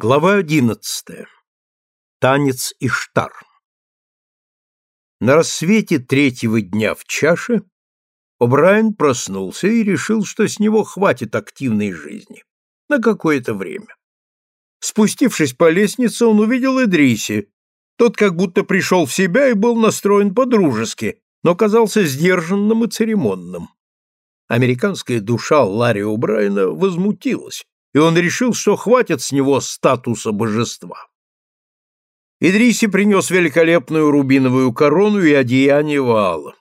Глава одиннадцатая. Танец Иштар. На рассвете третьего дня в чаше О'Брайен проснулся и решил, что с него хватит активной жизни. На какое-то время. Спустившись по лестнице, он увидел Идриси. Тот как будто пришел в себя и был настроен по-дружески, но казался сдержанным и церемонным. Американская душа Ларри О'Брайена возмутилась и он решил, что хватит с него статуса божества. Идриси принес великолепную рубиновую корону и одеяние Ваала.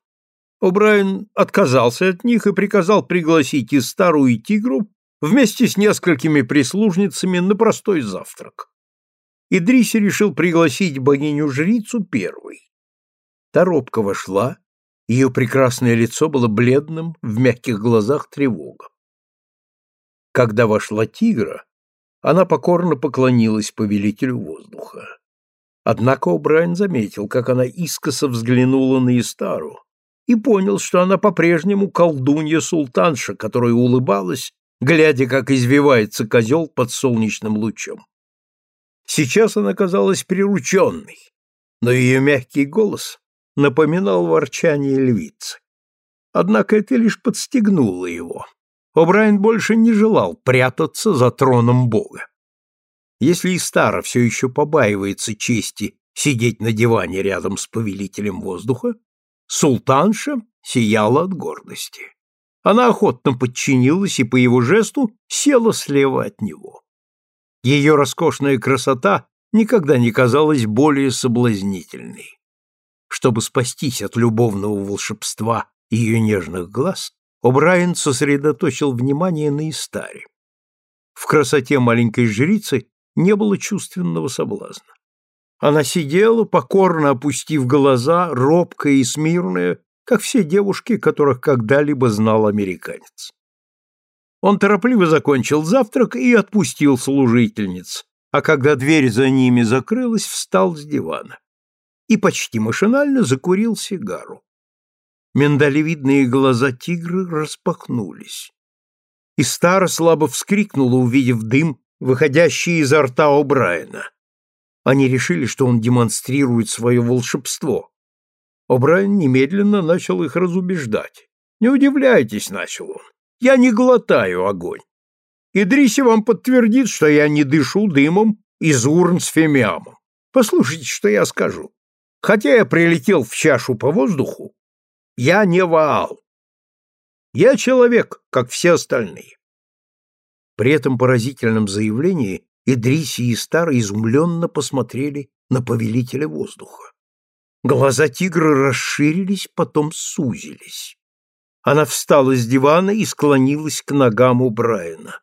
О'Брайен отказался от них и приказал пригласить и старую и тигру вместе с несколькими прислужницами на простой завтрак. Идриси решил пригласить богиню-жрицу первой. Торопка вошла, ее прекрасное лицо было бледным, в мягких глазах тревога. Когда вошла тигра, она покорно поклонилась повелителю воздуха. Однако О'Брайен заметил, как она искоса взглянула на Истару и понял, что она по-прежнему колдунья-султанша, которая улыбалась, глядя, как извивается козел под солнечным лучом. Сейчас она казалась прирученной, но ее мягкий голос напоминал ворчание львицы. Однако это лишь подстегнуло его. О'Брайен больше не желал прятаться за троном Бога. Если и Стара все еще побаивается чести сидеть на диване рядом с повелителем воздуха, султанша сияла от гордости. Она охотно подчинилась и по его жесту села слева от него. Ее роскошная красота никогда не казалась более соблазнительной. Чтобы спастись от любовного волшебства ее нежных глаз, О'Брайен сосредоточил внимание на Истаре. В красоте маленькой жрицы не было чувственного соблазна. Она сидела, покорно опустив глаза, робкая и смирная, как все девушки, которых когда-либо знал американец. Он торопливо закончил завтрак и отпустил служительниц, а когда дверь за ними закрылась, встал с дивана и почти машинально закурил сигару миндалевидные глаза тигра распахнулись. И Стара слабо вскрикнула, увидев дым, выходящий изо рта О'Брайена. Они решили, что он демонстрирует свое волшебство. О'Брайен немедленно начал их разубеждать. «Не удивляйтесь», — начал он, — «я не глотаю огонь. Идриси вам подтвердит, что я не дышу дымом из урн с фемиамом. Послушайте, что я скажу. Хотя я прилетел в чашу по воздуху, я не Ваал. Я человек, как все остальные. При этом поразительном заявлении Идриси и Стар изумленно посмотрели на повелителя воздуха. Глаза тигра расширились, потом сузились. Она встала с дивана и склонилась к ногам у Брайана.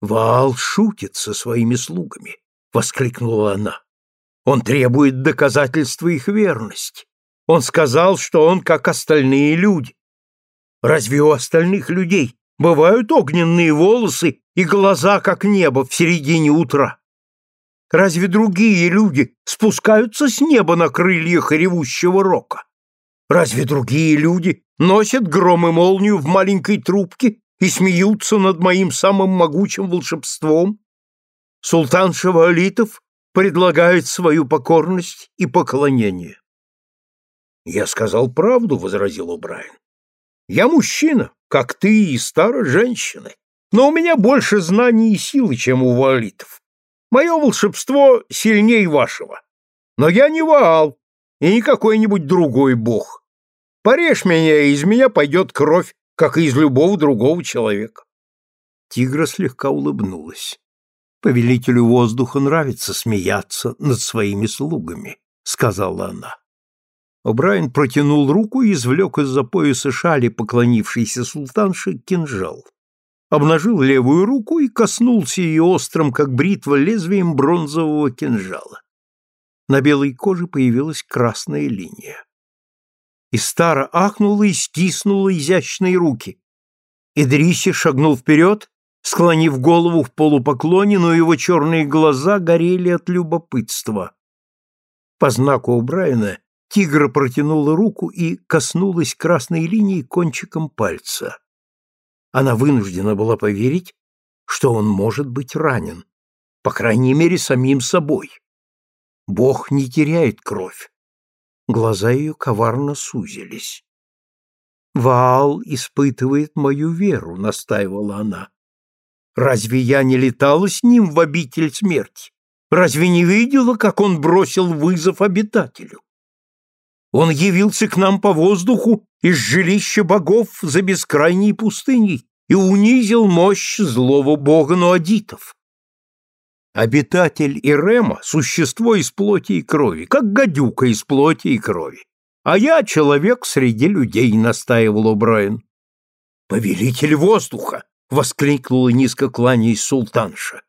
«Ваал шутит со своими слугами», — воскликнула она. «Он требует доказательства их верности. Он сказал, что он как остальные люди. Разве у остальных людей бывают огненные волосы и глаза, как небо в середине утра? Разве другие люди спускаются с неба на крыльях ревущего рока? Разве другие люди носят гром и молнию в маленькой трубке и смеются над моим самым могучим волшебством? Султан Шавалитов предлагает свою покорность и поклонение. Я сказал правду, возразил О'Брайен. Я мужчина, как ты и старая женщина, но у меня больше знаний и силы, чем у ваалитов. Мое волшебство сильнее вашего. Но я не Ваал и не какой-нибудь другой бог. Порежь меня, и из меня пойдет кровь, как и из любого другого человека. Тигра слегка улыбнулась. Повелителю воздуха нравится смеяться над своими слугами, сказала она. О'Брайен протянул руку и извлек из-за пояса шали поклонившейся султанши кинжал. Обнажил левую руку и коснулся ее острым, как бритва, лезвием бронзового кинжала. На белой коже появилась красная линия. Истара ахнула и стиснула изящные руки. Идриси шагнул вперед, склонив голову в полупоклоне, но его черные глаза горели от любопытства. По знаку О'Брайена Тигра протянула руку и коснулась красной линии кончиком пальца. Она вынуждена была поверить, что он может быть ранен. по крайней мере, самим собой. Бог не теряет кровь. Глаза ее коварно сузились. «Ваал испытывает мою веру», — настаивала она. «Разве я не летала с ним в обитель смерти? Разве не видела, как он бросил вызов обитателю? Он явился к нам по воздуху из жилища богов за бескрайней пустыней и унизил мощь злого бога Нуадитов. Обитатель Ирема — существо из плоти и крови, как гадюка из плоти и крови. А я человек среди людей, — настаивал О'Брайен. «Повелитель воздуха!» — воскликнула низко кланяясь султанша.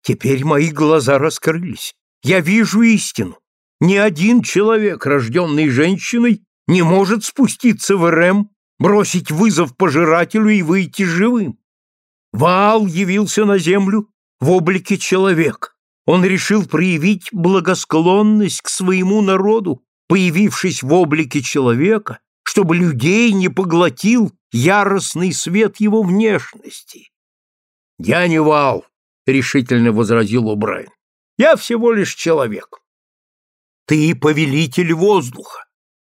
«Теперь мои глаза раскрылись. Я вижу истину. Ни один человек, рожденный женщиной, не может спуститься в Ирем, бросить вызов пожирателю и выйти живым. Ваал явился на землю в облике человека. Он решил проявить благосклонность к своему народу, появившись в облике человека, чтобы людей не поглотил яростный свет его внешности. «Я не вал», — решительно возразил Убрайн. «Я всего лишь человек». «Ты повелитель воздуха.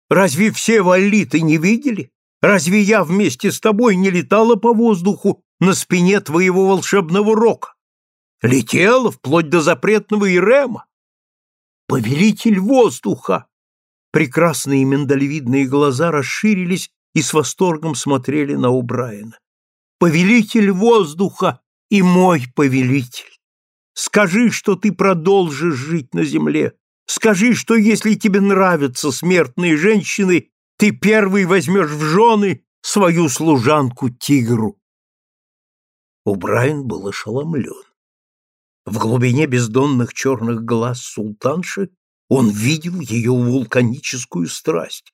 Разве все валиты не видели? Разве я вместе с тобой не летала по воздуху на спине твоего волшебного рока? Летела вплоть до запретного Ирема. Повелитель воздуха! Прекрасные миндалевидные глаза расширились и с восторгом смотрели на Убрайена. Повелитель воздуха и мой повелитель! Скажи, что ты продолжишь жить на земле. Скажи, что если тебе нравятся смертные женщины, ты первый возьмешь в жены свою служанку-тигру. Убрайен был ошеломлен. В глубине бездонных черных глаз султанши он видел ее вулканическую страсть,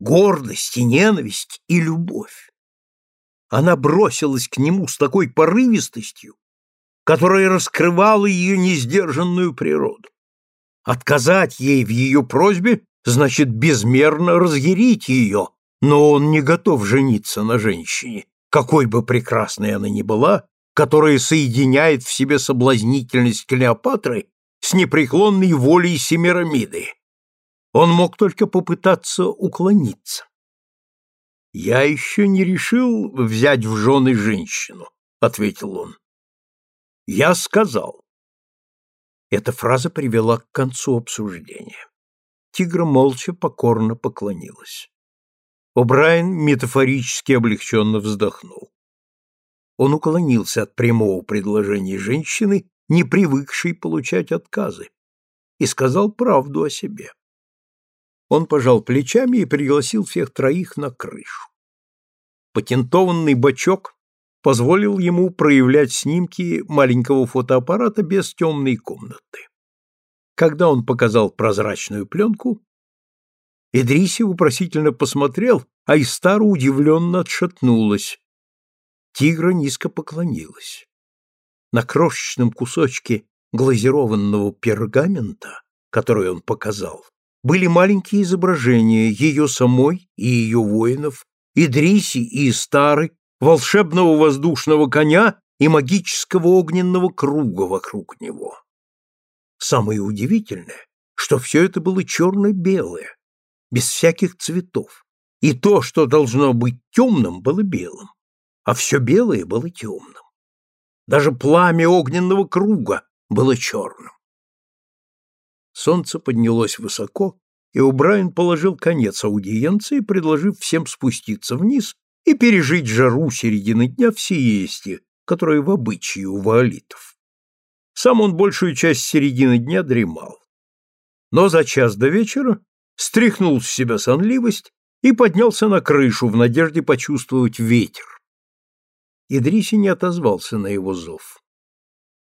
гордость и ненависть и любовь. Она бросилась к нему с такой порывистостью, которая раскрывала ее несдержанную природу. Отказать ей в ее просьбе значит безмерно разъярить ее, но он не готов жениться на женщине, какой бы прекрасной она ни была, которая соединяет в себе соблазнительность Клеопатры с непреклонной волей Семирамиды. Он мог только попытаться уклониться. «Я еще не решил взять в жены женщину», — ответил он. «Я сказал». Эта фраза привела к концу обсуждения. Тигра молча покорно поклонилась. О'Брайен метафорически облегченно вздохнул. Он уклонился от прямого предложения женщины, не привыкшей получать отказы, и сказал правду о себе. Он пожал плечами и пригласил всех троих на крышу. Патентованный бачок позволил ему проявлять снимки маленького фотоаппарата без темной комнаты. Когда он показал прозрачную пленку, Идриси вопросительно посмотрел, а Истара удивленно отшатнулась. Тигра низко поклонилась. На крошечном кусочке глазированного пергамента, который он показал, были маленькие изображения ее самой и ее воинов, Идриси и Истары, волшебного воздушного коня и магического огненного круга вокруг него. Самое удивительное, что все это было черно-белое, без всяких цветов, и то, что должно быть темным, было белым, а все белое было темным. Даже пламя огненного круга было черным. Солнце поднялось высоко, и Убрайн положил конец аудиенции, предложив всем спуститься вниз и пережить жару середины дня в сиесте, которая в обычае у ваолитов. Сам он большую часть середины дня дремал. Но за час до вечера стряхнул с себя сонливость и поднялся на крышу в надежде почувствовать ветер. Идриси не отозвался на его зов.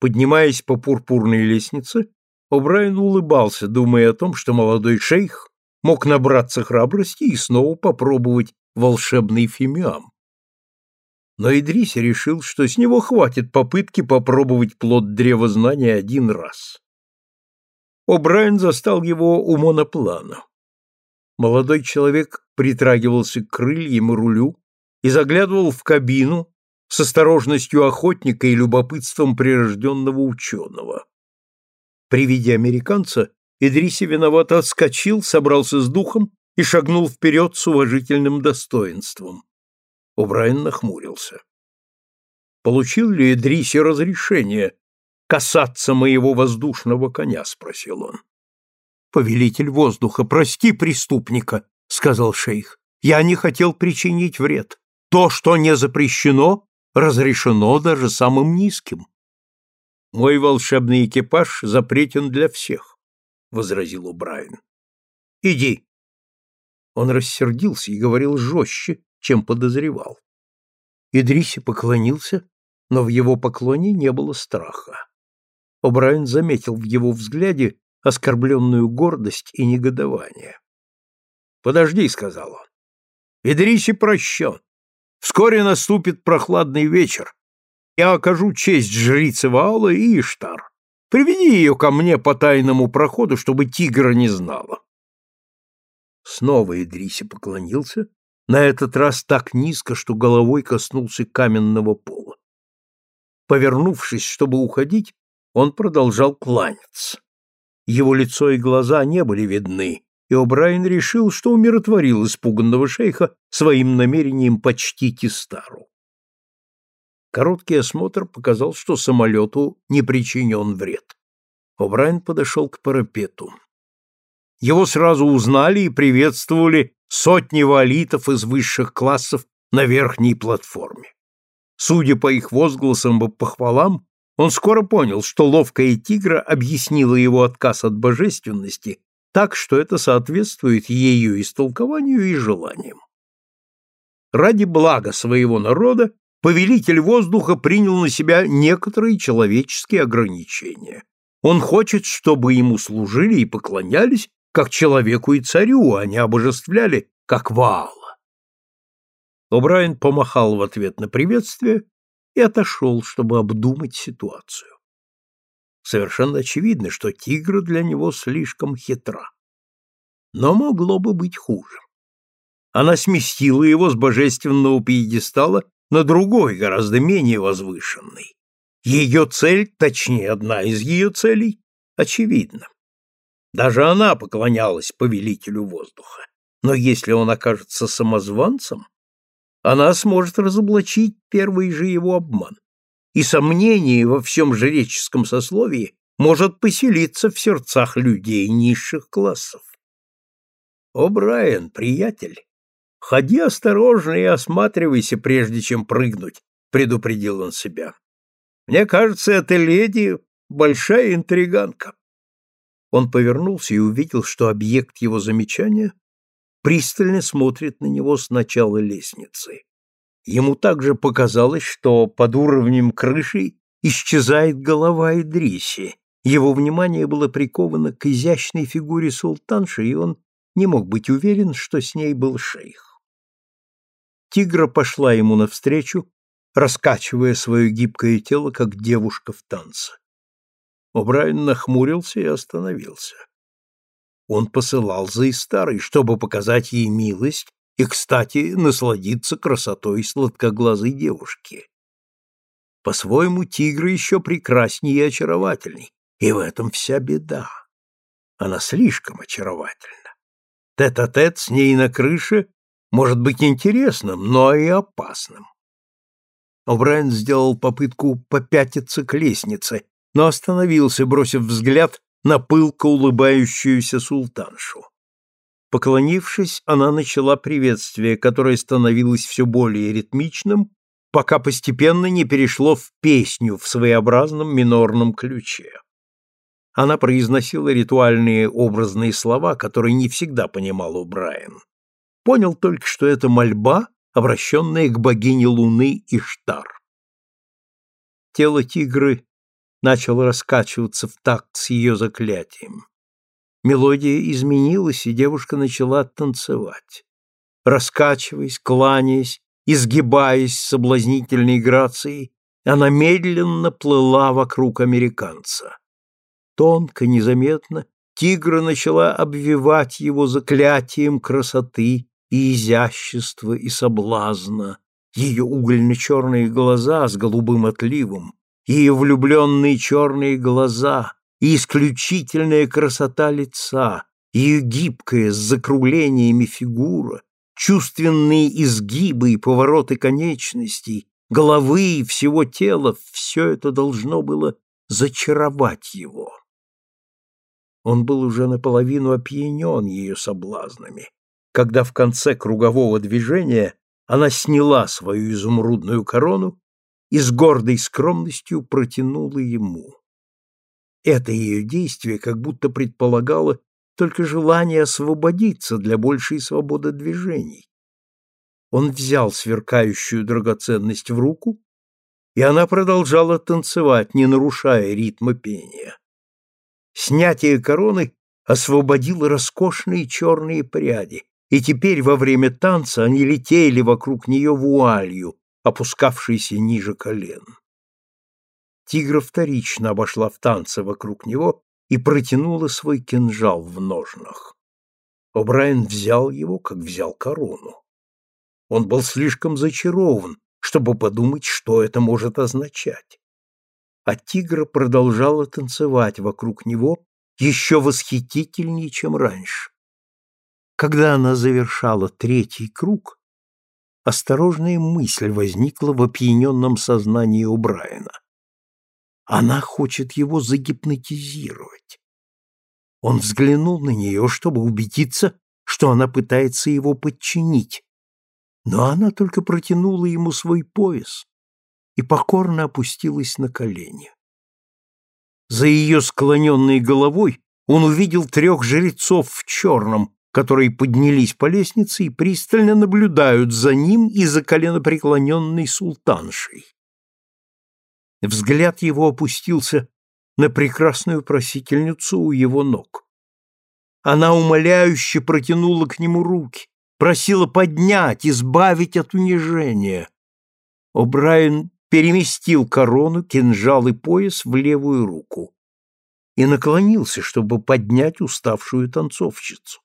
Поднимаясь по пурпурной лестнице, О'Брайен улыбался, думая о том, что молодой шейх мог набраться храбрости и снова попробовать волшебный фимиам но Идриси решил, что с него хватит попытки попробовать плод древа знания один раз. О'Брайен застал его у моноплана. Молодой человек притрагивался к крыльям и рулю и заглядывал в кабину с осторожностью охотника и любопытством прирожденного ученого. При виде американца Идриси виновато отскочил, собрался с духом и шагнул вперед с уважительным достоинством. Убрайан нахмурился. «Получил ли Идриси разрешение касаться моего воздушного коня?» — спросил он. «Повелитель воздуха, прости преступника», — сказал шейх. «Я не хотел причинить вред. То, что не запрещено, разрешено даже самым низким». «Мой волшебный экипаж запретен для всех», — возразил Убрайан. «Иди». Он рассердился и говорил жестче, чем подозревал. Идриси поклонился, но в его поклоне не было страха. О'Брайен заметил в его взгляде оскорбленную гордость и негодование. «Подожди», — сказал он. «Идриси прощен. Вскоре наступит прохладный вечер. Я окажу честь жрице Ваала и Иштар. Приведи ее ко мне по тайному проходу, чтобы тигра не знала». Снова Идриси поклонился, на этот раз так низко, что головой коснулся каменного пола. Повернувшись, чтобы уходить, он продолжал кланяться. Его лицо и глаза не были видны, и О'Брайен решил, что умиротворил испуганного шейха своим намерением почтить Истару. Короткий осмотр показал, что самолету не причинен вред. О'Брайен подошел к парапету. Его сразу узнали и приветствовали сотни валитов из высших классов на верхней платформе. Судя по их возгласам и похвалам, он скоро понял, что ловкая тигра объяснила его отказ от божественности так, что это соответствует ее истолкованию и желаниям. Ради блага своего народа повелитель воздуха принял на себя некоторые человеческие ограничения. Он хочет, чтобы ему служили и поклонялись, как человеку и царю, а не обожествляли, как Ваала. О'Брайен помахал в ответ на приветствие и отошел, чтобы обдумать ситуацию. Совершенно очевидно, что тигра для него слишком хитра. Но могло бы быть хуже. Она сместила его с божественного пьедестала на другой, гораздо менее возвышенный. Ее цель, точнее, одна из ее целей, очевидна. Даже она поклонялась повелителю воздуха. Но если он окажется самозванцем, она сможет разоблачить первый же его обман. И сомнение во всем жреческом сословии может поселиться в сердцах людей низших классов. О, Брайан, приятель, ходи осторожно и осматривайся, прежде чем прыгнуть, предупредил он себя. Мне кажется, эта леди большая интриганка. Он повернулся и увидел, что объект его замечания пристально смотрит на него с начала лестницы. Ему также показалось, что под уровнем крыши исчезает голова Идриси. Его внимание было приковано к изящной фигуре султанши, и он не мог быть уверен, что с ней был шейх. Тигра пошла ему навстречу, раскачивая свое гибкое тело, как девушка в танце. О'Брайен нахмурился и остановился. Он посылал за Истарой, чтобы показать ей милость и, кстати, насладиться красотой сладкоглазой девушки. По-своему, тигр еще прекраснее и очаровательней, и в этом вся беда. Она слишком очаровательна. Тет-а-тет -тет с ней на крыше может быть интересным, но и опасным. О'Брайен сделал попытку попятиться к лестнице, но остановился, бросив взгляд на пылко улыбающуюся султаншу. Поклонившись, она начала приветствие, которое становилось все более ритмичным, пока постепенно не перешло в песню в своеобразном минорном ключе. Она произносила ритуальные образные слова, которые не всегда понимал Убрайан. Понял только, что это мольба, обращенная к богине Луны Иштар. Тело тигры начал раскачиваться в такт с ее заклятием. Мелодия изменилась, и девушка начала танцевать. Раскачиваясь, кланяясь, изгибаясь соблазнительной грацией, она медленно плыла вокруг американца. Тонко, незаметно, тигра начала обвивать его заклятием красоты и изящества и соблазна. Ее угольно-черные глаза с голубым отливом ее влюбленные черные глаза, и исключительная красота лица, ее гибкая с закруглениями фигура, чувственные изгибы и повороты конечностей, головы и всего тела — все это должно было зачаровать его. Он был уже наполовину опьянен ее соблазнами, когда в конце кругового движения она сняла свою изумрудную корону и с гордой скромностью протянула ему. Это ее действие как будто предполагало только желание освободиться для большей свободы движений. Он взял сверкающую драгоценность в руку, и она продолжала танцевать, не нарушая ритма пения. Снятие короны освободило роскошные черные пряди, и теперь во время танца они летели вокруг нее вуалью, опускавшейся ниже колен. Тигра вторично обошла в танце вокруг него и протянула свой кинжал в ножнах. О'Брайен взял его, как взял корону. Он был слишком зачарован, чтобы подумать, что это может означать. А тигра продолжала танцевать вокруг него еще восхитительнее, чем раньше. Когда она завершала третий круг, осторожная мысль возникла в опьяненном сознании у Брайана. Она хочет его загипнотизировать. Он взглянул на нее, чтобы убедиться, что она пытается его подчинить, но она только протянула ему свой пояс и покорно опустилась на колени. За ее склоненной головой он увидел трех жрецов в черном, которые поднялись по лестнице и пристально наблюдают за ним и за коленопреклоненной султаншей. Взгляд его опустился на прекрасную просительницу у его ног. Она умоляюще протянула к нему руки, просила поднять, избавить от унижения. О'Брайен переместил корону, кинжал и пояс в левую руку и наклонился, чтобы поднять уставшую танцовщицу.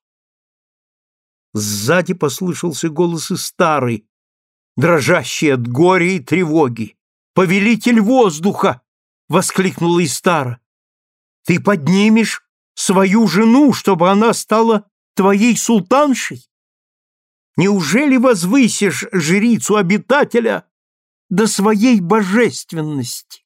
Сзади послышался голос и старый, дрожащий от горя и тревоги. «Повелитель воздуха!» — воскликнула Истара. «Ты поднимешь свою жену, чтобы она стала твоей султаншей? Неужели возвысишь жрицу-обитателя до своей божественности?»